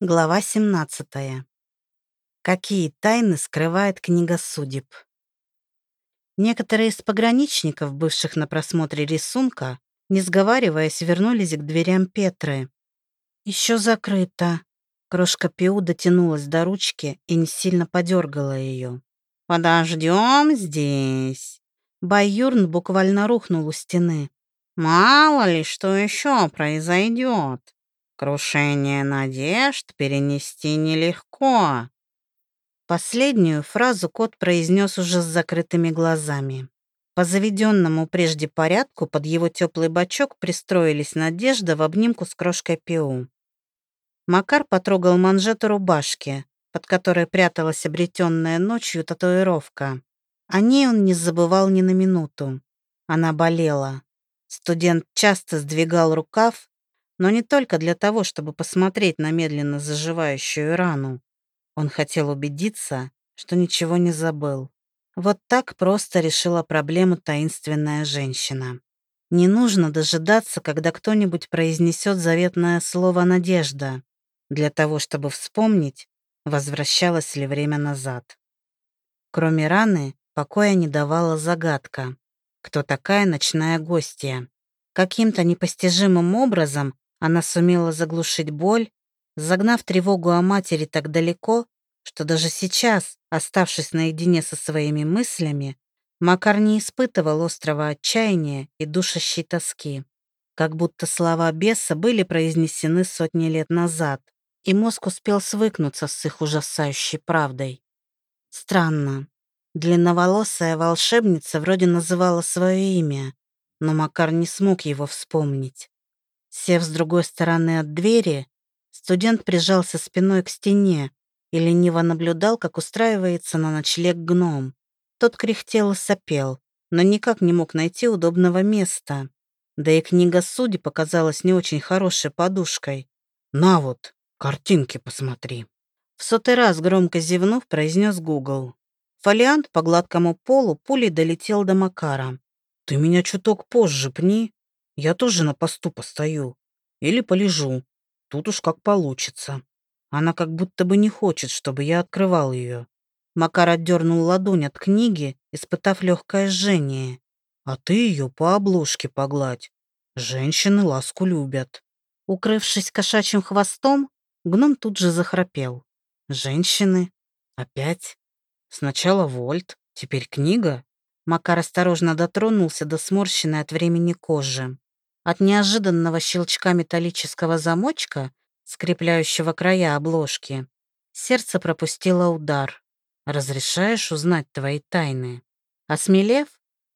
Глава 17. Какие тайны скрывает книга судеб? Некоторые из пограничников, бывших на просмотре рисунка, не сговариваясь, вернулись к дверям Петры. Еще закрыто. Крошка Пиу дотянулась до ручки и не сильно подергала ее. «Подождем здесь». Баюрн буквально рухнул у стены. «Мало ли, что еще произойдет». Крушение надежд перенести нелегко. Последнюю фразу кот произнес уже с закрытыми глазами. По заведенному прежде порядку под его теплый бочок пристроились Надежда в обнимку с крошкой Пиу. Макар потрогал манжету рубашки, под которой пряталась обретенная ночью татуировка. О ней он не забывал ни на минуту. Она болела. Студент часто сдвигал рукав, но не только для того, чтобы посмотреть на медленно заживающую рану. Он хотел убедиться, что ничего не забыл. Вот так просто решила проблему таинственная женщина. Не нужно дожидаться, когда кто-нибудь произнесет заветное слово «надежда», для того, чтобы вспомнить, возвращалось ли время назад. Кроме раны, покоя не давала загадка. Кто такая ночная гостья? Каким-то непостижимым образом она сумела заглушить боль, загнав тревогу о матери так далеко, что даже сейчас, оставшись наедине со своими мыслями, Макар не испытывал острого отчаяния и душащей тоски. Как будто слова беса были произнесены сотни лет назад, и мозг успел свыкнуться с их ужасающей правдой. Странно. Длинноволосая волшебница вроде называла свое имя, но Макар не смог его вспомнить. Сев с другой стороны от двери, студент прижался спиной к стене и лениво наблюдал, как устраивается на ночлег гном. Тот кряхтел и сопел, но никак не мог найти удобного места. Да и книга судей показалась не очень хорошей подушкой. «На вот, картинки посмотри». В сотый раз громко зевнув, произнес Гугл. Фолиант по гладкому полу пулей долетел до Макара. «Ты меня чуток позже пни», я тоже на посту постою. Или полежу. Тут уж как получится. Она как будто бы не хочет, чтобы я открывал ее. Макар отдернул ладонь от книги, испытав легкое жжение. А ты ее по обложке погладь. Женщины ласку любят. Укрывшись кошачьим хвостом, гном тут же захрапел. Женщины? Опять? Сначала Вольт, теперь книга? Макар осторожно дотронулся до сморщенной от времени кожи. От неожиданного щелчка металлического замочка, скрепляющего края обложки, сердце пропустило удар. «Разрешаешь узнать твои тайны?» Осмелев,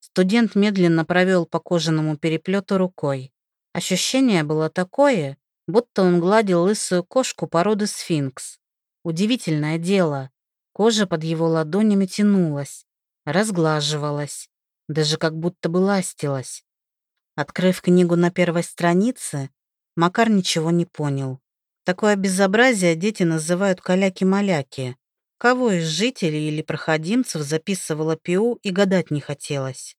студент медленно провел по кожаному переплету рукой. Ощущение было такое, будто он гладил лысую кошку породы сфинкс. Удивительное дело, кожа под его ладонями тянулась, разглаживалась, даже как будто бы ластилась. Открыв книгу на первой странице, Макар ничего не понял. Такое безобразие дети называют каляки-маляки. Кого из жителей или проходимцев записывала ПИУ и гадать не хотелось.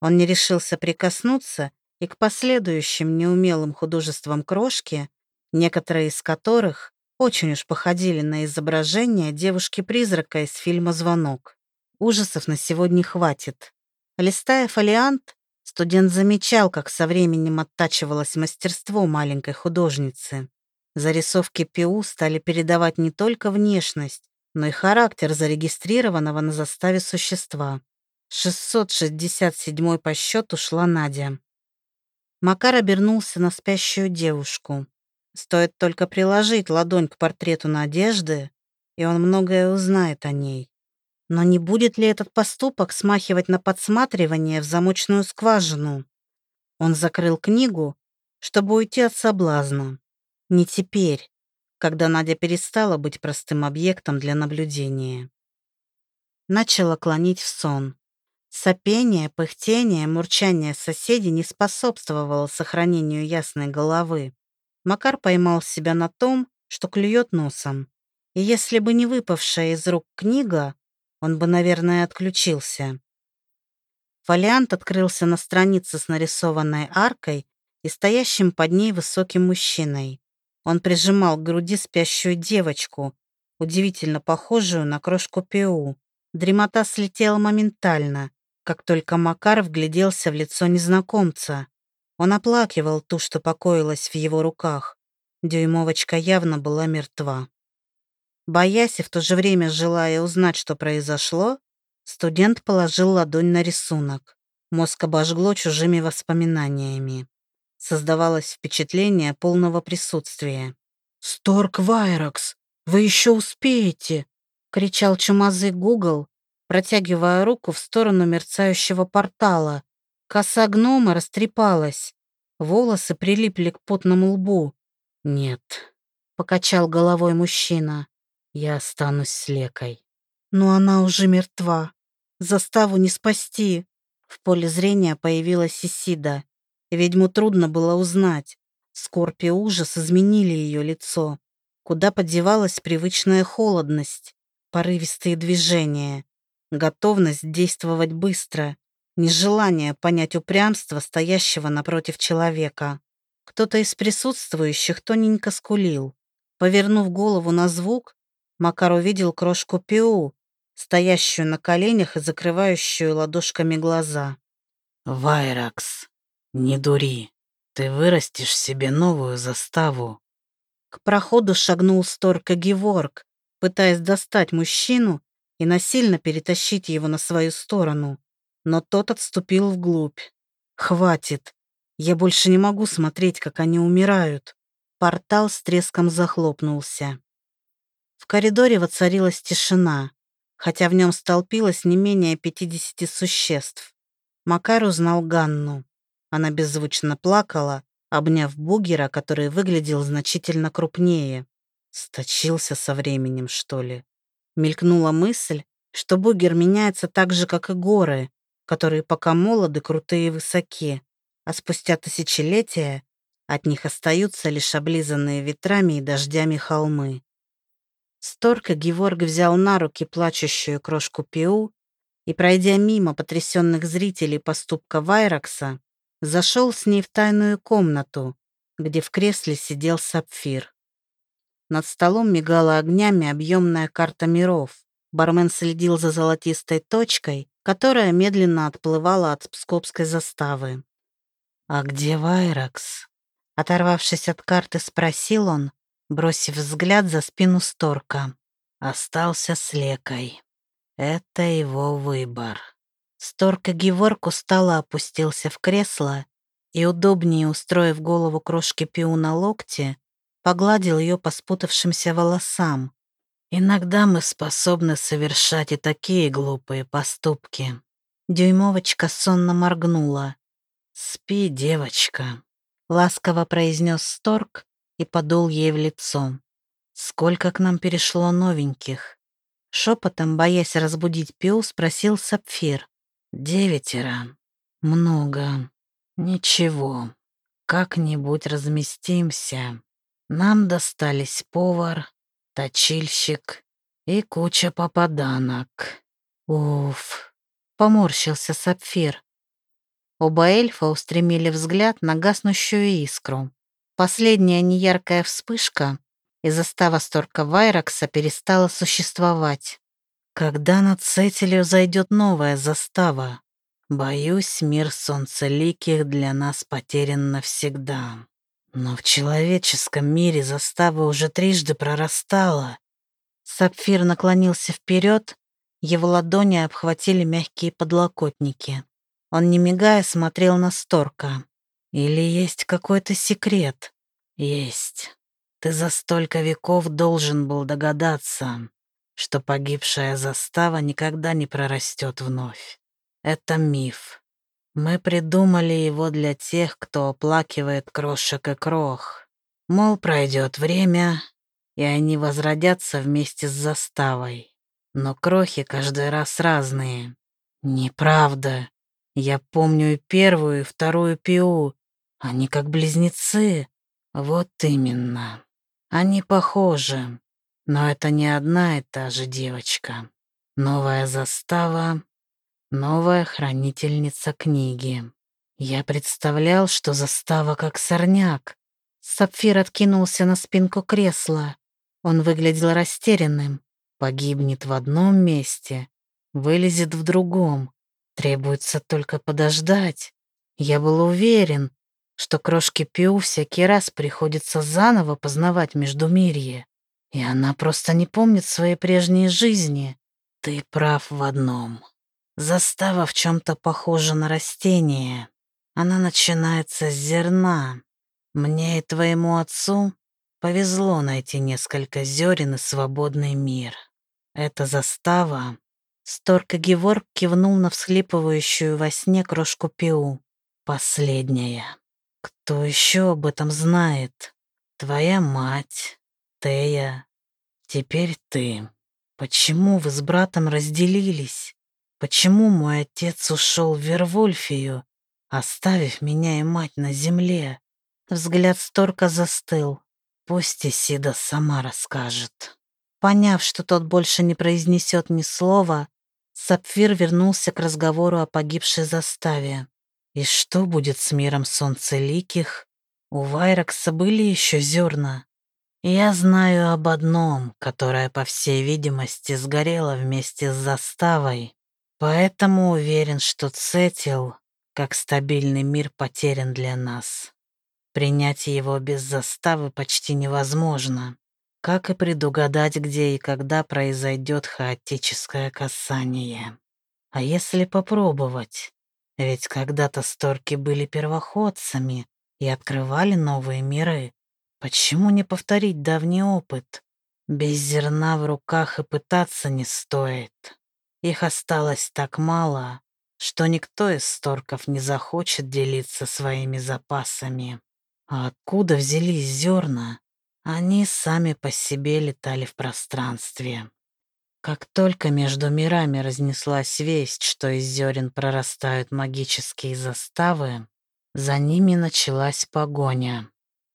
Он не решился прикоснуться и к последующим неумелым художествам крошки, некоторые из которых очень уж походили на изображение девушки-призрака из фильма «Звонок». Ужасов на сегодня хватит. Листая фолиант, Студент замечал, как со временем оттачивалось мастерство маленькой художницы. Зарисовки ПИУ стали передавать не только внешность, но и характер зарегистрированного на заставе существа. 667 по счету шла Надя. Макар обернулся на спящую девушку. Стоит только приложить ладонь к портрету Надежды, и он многое узнает о ней. Но не будет ли этот поступок смахивать на подсматривание в замочную скважину? Он закрыл книгу, чтобы уйти от соблазна. Не теперь, когда Надя перестала быть простым объектом для наблюдения. Начала клонить в сон. Сопение, пыхтение, мурчание соседей не способствовало сохранению ясной головы. Макар поймал себя на том, что клюет носом. И если бы не выпавшая из рук книга, он бы, наверное, отключился. Фолиант открылся на странице с нарисованной аркой и стоящим под ней высоким мужчиной. Он прижимал к груди спящую девочку, удивительно похожую на крошку Пиу. Дремота слетела моментально, как только Макар вгляделся в лицо незнакомца. Он оплакивал ту, что покоилась в его руках. Дюймовочка явно была мертва. Боясь и в то же время желая узнать, что произошло, студент положил ладонь на рисунок. Мозг обожгло чужими воспоминаниями. Создавалось впечатление полного присутствия. «Сторк Вайрокс, вы еще успеете!» — кричал чумазый Гугл, протягивая руку в сторону мерцающего портала. Коса гнома растрепалась. Волосы прилипли к потному лбу. «Нет», — покачал головой мужчина. Я останусь с Лекой. Но она уже мертва. Заставу не спасти. В поле зрения появилась Исида. Ведьму трудно было узнать. Скорбь и ужас изменили ее лицо. Куда подевалась привычная холодность, порывистые движения, готовность действовать быстро, нежелание понять упрямство стоящего напротив человека. Кто-то из присутствующих тоненько скулил. Повернув голову на звук, Макар увидел крошку Пиу, стоящую на коленях и закрывающую ладошками глаза. «Вайракс, не дури, ты вырастешь себе новую заставу». К проходу шагнул Сторка Геворг, пытаясь достать мужчину и насильно перетащить его на свою сторону. Но тот отступил вглубь. «Хватит. Я больше не могу смотреть, как они умирают». Портал с треском захлопнулся. В коридоре воцарилась тишина, хотя в нем столпилось не менее 50 существ. Макар узнал Ганну. Она беззвучно плакала, обняв Бугера, который выглядел значительно крупнее. Сточился со временем, что ли? Мелькнула мысль, что Бугер меняется так же, как и горы, которые пока молоды, крутые и высоки, а спустя тысячелетия от них остаются лишь облизанные ветрами и дождями холмы. Сторка Геворг взял на руки плачущую крошку Пиу и, пройдя мимо потрясенных зрителей поступка Вайракса, зашел с ней в тайную комнату, где в кресле сидел Сапфир. Над столом мигала огнями объемная карта миров. Бармен следил за золотистой точкой, которая медленно отплывала от пскопской заставы. «А где Вайракс?» Оторвавшись от карты, спросил он, бросив взгляд за спину Сторка. Остался с Лекой. Это его выбор. Сторка Геворг устало опустился в кресло и, удобнее устроив голову крошки Пиу на локте, погладил ее по спутавшимся волосам. Иногда мы способны совершать и такие глупые поступки. Дюймовочка сонно моргнула. «Спи, девочка», — ласково произнес Сторк и подул ей в лицо. «Сколько к нам перешло новеньких?» Шепотом, боясь разбудить Пиу, спросил Сапфир. «Девятеро. Много. Ничего. Как-нибудь разместимся. Нам достались повар, точильщик и куча попаданок. Уф!» Поморщился Сапфир. Оба эльфа устремили взгляд на гаснущую искру. Последняя неяркая вспышка, и застава Сторка Вайракса перестала существовать. Когда над Сетелью зайдет новая застава? Боюсь, мир солнцеликих для нас потерян навсегда. Но в человеческом мире застава уже трижды прорастала. Сапфир наклонился вперед, его ладони обхватили мягкие подлокотники. Он, не мигая, смотрел на Сторка. Или есть какой-то секрет? Есть. Ты за столько веков должен был догадаться, что погибшая застава никогда не прорастет вновь. Это миф. Мы придумали его для тех, кто оплакивает крошек и крох. Мол, пройдет время, и они возродятся вместе с заставой. Но крохи каждый раз разные. Неправда. Я помню и первую, и вторую пиу, они как близнецы. Вот именно. Они похожи. Но это не одна и та же девочка. Новая застава, новая хранительница книги. Я представлял, что застава как сорняк. Сапфир откинулся на спинку кресла. Он выглядел растерянным. Погибнет в одном месте, вылезет в другом. Требуется только подождать. Я был уверен, что крошке Пиу всякий раз приходится заново познавать Междумирье, и она просто не помнит своей прежней жизни. Ты прав в одном. Застава в чем-то похожа на растение. Она начинается с зерна. Мне и твоему отцу повезло найти несколько зерен и свободный мир. Это застава. Сторка Геворг кивнул на всхлипывающую во сне крошку Пиу. Последняя. Кто еще об этом знает? Твоя мать, Тея. Теперь ты. Почему вы с братом разделились? Почему мой отец ушел в Вервольфию, оставив меня и мать на земле? Взгляд Сторка застыл. Пусть Исида сама расскажет. Поняв, что тот больше не произнесет ни слова, Сапфир вернулся к разговору о погибшей заставе. И что будет с миром солнцеликих? У Вайракса были еще зерна. Я знаю об одном, которое, по всей видимости, сгорело вместе с заставой. Поэтому уверен, что Цетил, как стабильный мир, потерян для нас. Принять его без заставы почти невозможно, как и предугадать, где и когда произойдет хаотическое касание. А если попробовать? Ведь когда-то сторки были первоходцами и открывали новые миры. Почему не повторить давний опыт? Без зерна в руках и пытаться не стоит. Их осталось так мало, что никто из сторков не захочет делиться своими запасами. А откуда взялись зерна? Они сами по себе летали в пространстве. Как только между мирами разнеслась весть, что из зерен прорастают магические заставы, за ними началась погоня.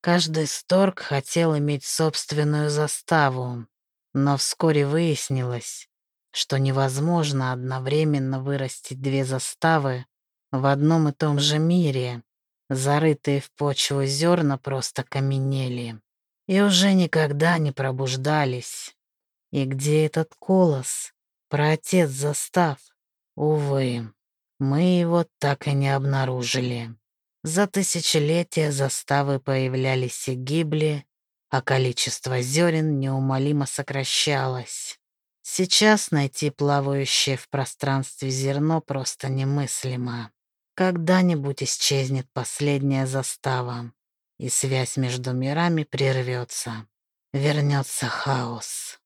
Каждый сторг хотел иметь собственную заставу, но вскоре выяснилось, что невозможно одновременно вырастить две заставы в одном и том же мире. Зарытые в почву зерна просто каменели и уже никогда не пробуждались. И где этот колос? Про отец застав? Увы, мы его так и не обнаружили. За тысячелетия заставы появлялись и гибли, а количество зерен неумолимо сокращалось. Сейчас найти плавающее в пространстве зерно просто немыслимо. Когда-нибудь исчезнет последняя застава, и связь между мирами прервется. Вернется хаос.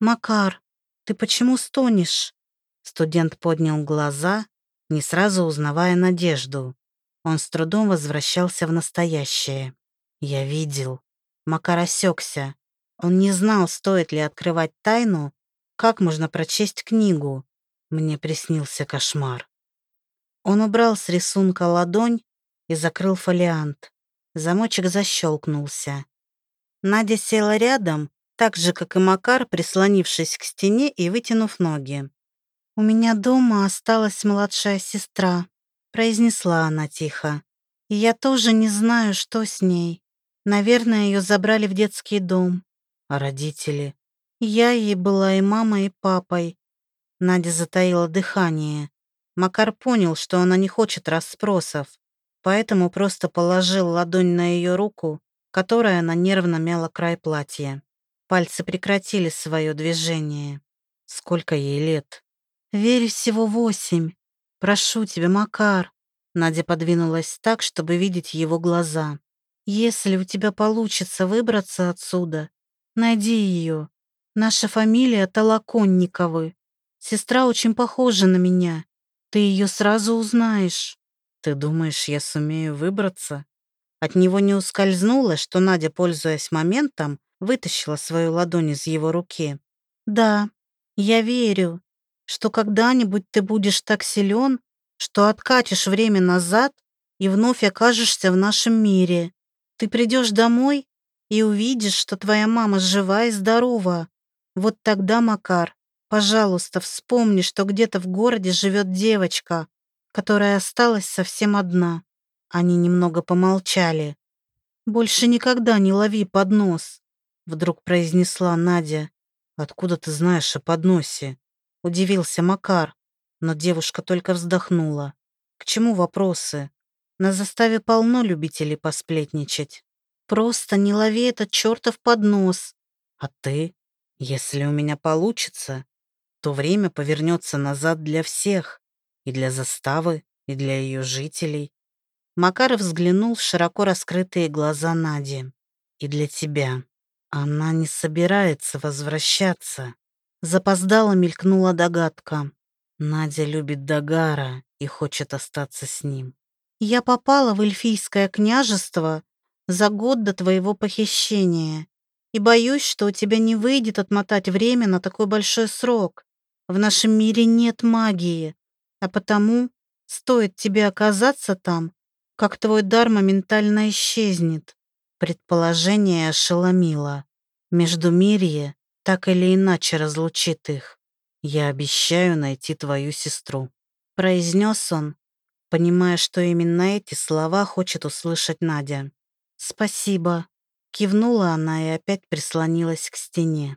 «Макар, ты почему стонешь?» Студент поднял глаза, не сразу узнавая Надежду. Он с трудом возвращался в настоящее. Я видел. Макар осекся. Он не знал, стоит ли открывать тайну, как можно прочесть книгу. Мне приснился кошмар. Он убрал с рисунка ладонь и закрыл фолиант. Замочек защелкнулся. Надя села рядом так же, как и Макар, прислонившись к стене и вытянув ноги. «У меня дома осталась младшая сестра», — произнесла она тихо. «И я тоже не знаю, что с ней. Наверное, ее забрали в детский дом. А родители? Я ей была и мамой, и папой». Надя затаила дыхание. Макар понял, что она не хочет расспросов, поэтому просто положил ладонь на ее руку, которая она нервно мяла край платья. Пальцы прекратили свое движение. Сколько ей лет? Вере всего восемь. Прошу тебя, Макар. Надя подвинулась так, чтобы видеть его глаза. Если у тебя получится выбраться отсюда, найди ее. Наша фамилия Толоконниковы. Сестра очень похожа на меня. Ты ее сразу узнаешь. Ты думаешь, я сумею выбраться? От него не ускользнуло, что Надя, пользуясь моментом, вытащила свою ладонь из его руки. «Да, я верю, что когда-нибудь ты будешь так силен, что откатишь время назад и вновь окажешься в нашем мире. Ты придешь домой и увидишь, что твоя мама жива и здорова. Вот тогда, Макар, пожалуйста, вспомни, что где-то в городе живет девочка, которая осталась совсем одна». Они немного помолчали. «Больше никогда не лови поднос», — вдруг произнесла Надя. «Откуда ты знаешь о подносе?» — удивился Макар, но девушка только вздохнула. «К чему вопросы? На заставе полно любителей посплетничать. Просто не лови этот чертов поднос. А ты? Если у меня получится, то время повернется назад для всех. И для заставы, и для ее жителей. Макаров взглянул в широко раскрытые глаза Нади. И для тебя. Она не собирается возвращаться. Запоздала мелькнула догадка. Надя любит Дагара и хочет остаться с ним. Я попала в эльфийское княжество за год до твоего похищения и боюсь, что у тебя не выйдет отмотать время на такой большой срок. В нашем мире нет магии, а потому стоит тебе оказаться там, как твой дар моментально исчезнет. Предположение ошеломило. Междумирье так или иначе разлучит их. Я обещаю найти твою сестру», — произнес он, понимая, что именно эти слова хочет услышать Надя. «Спасибо», — кивнула она и опять прислонилась к стене.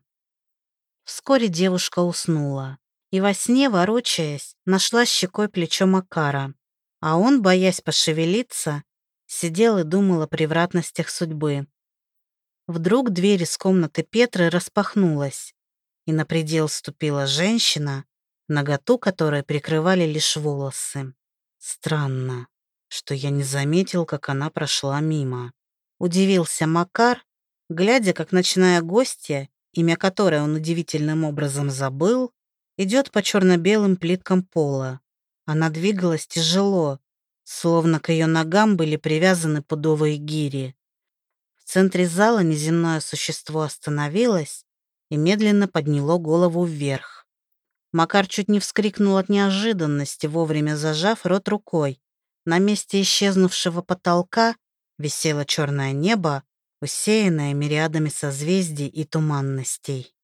Вскоре девушка уснула и во сне, ворочаясь, нашла щекой плечо Макара, а он, боясь пошевелиться, сидел и думал о превратностях судьбы. Вдруг дверь из комнаты Петры распахнулась, и на предел ступила женщина, наготу которой прикрывали лишь волосы. Странно, что я не заметил, как она прошла мимо. Удивился Макар, глядя, как ночная гостья, имя которой он удивительным образом забыл, идет по черно-белым плиткам пола. Она двигалась тяжело, словно к ее ногам были привязаны пудовые гири. В центре зала неземное существо остановилось и медленно подняло голову вверх. Макар чуть не вскрикнул от неожиданности, вовремя зажав рот рукой. На месте исчезнувшего потолка висело черное небо, усеянное мириадами созвездий и туманностей.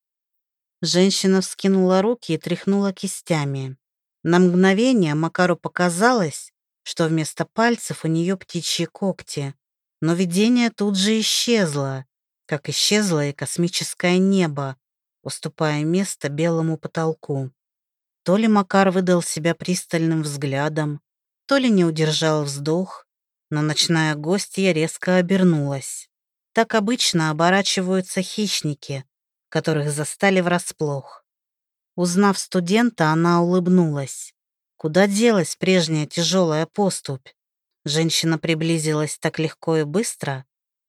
Женщина вскинула руки и тряхнула кистями. На мгновение Макару показалось, что вместо пальцев у нее птичьи когти. Но видение тут же исчезло, как исчезло и космическое небо, уступая место белому потолку. То ли Макар выдал себя пристальным взглядом, то ли не удержал вздох, но ночная гостья резко обернулась. Так обычно оборачиваются хищники, которых застали врасплох. Узнав студента, она улыбнулась. Куда делась прежняя тяжелая поступь? Женщина приблизилась так легко и быстро,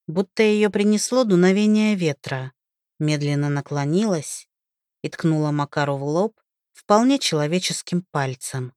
будто ее принесло дуновение ветра. Медленно наклонилась и ткнула Макару в лоб вполне человеческим пальцем.